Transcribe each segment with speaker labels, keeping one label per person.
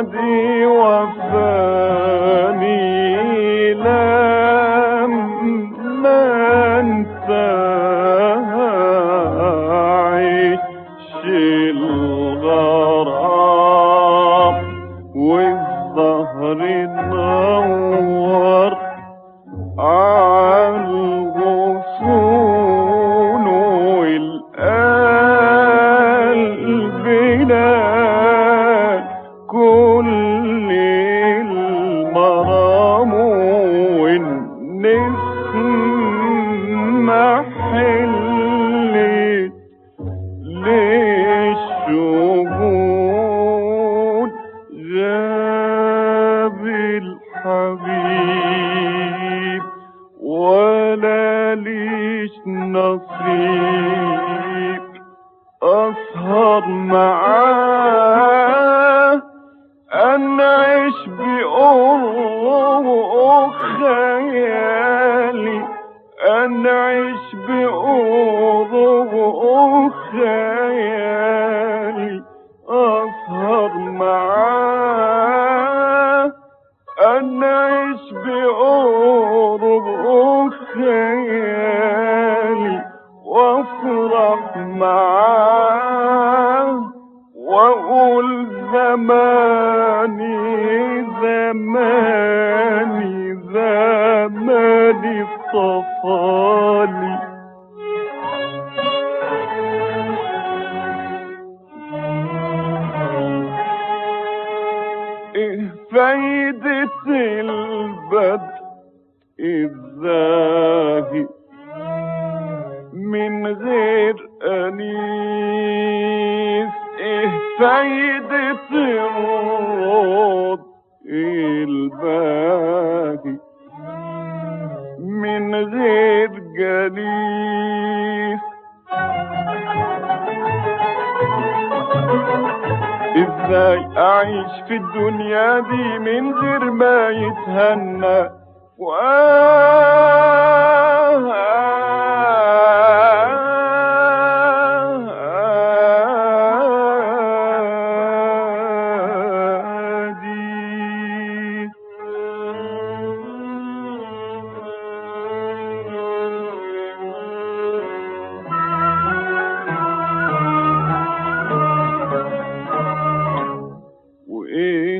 Speaker 1: سعدي وفاني لما انتهى عيش نصيب أسهر معاه. أنعش بقرب خيالي. أنعش بقرب خيالي. أسهر معاه. أنعش بقرب خيالي. زماني الصفالي إيه فايدة البدء الزاهي من غير أنيس إيه فايدة إزاي اعيش في الدنيا دي من غير ما يتهنى. وادي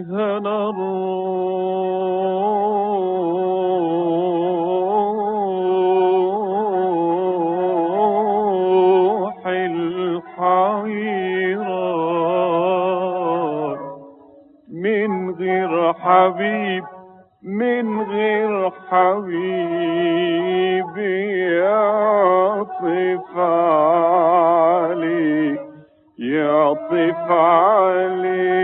Speaker 1: وايه أنا روح الحيران من غير حبيب من غير حبيب يعطف علي يعطف علي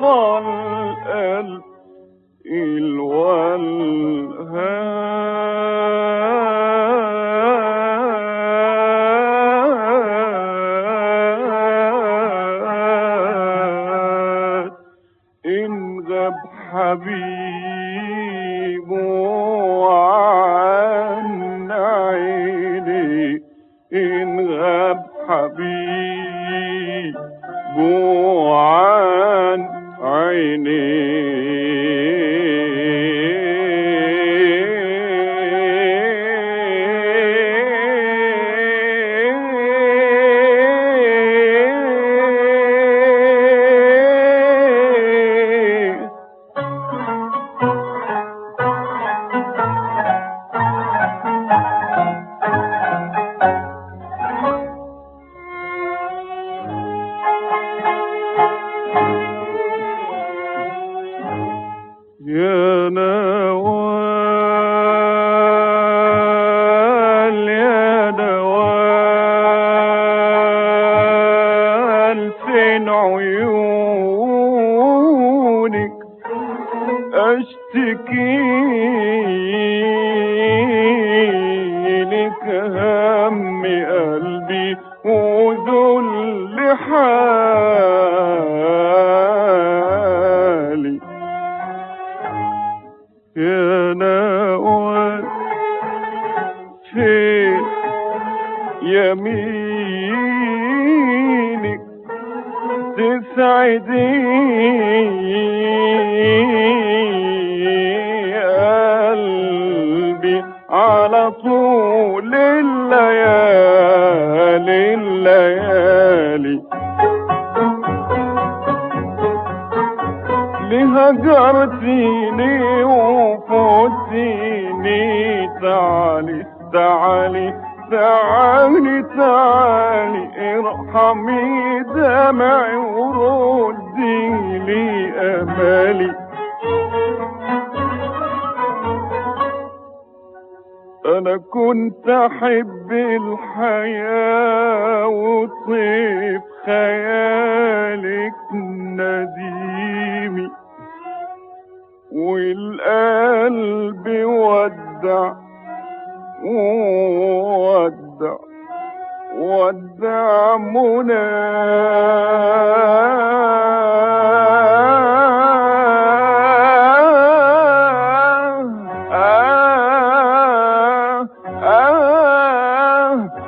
Speaker 1: con يا نوال فين عيونك؟ أشتكي تسعدي قلبي على طول الليالي الليالي. لهجرتيني وفوتيني تعالي تعالي تعالي. ارحمي دمعي وردي لي امالي أنا كنت أحب الحياة وطيب خيالك نديمي. والقلب ودع ودع ودعمنا آه آه آه. آه.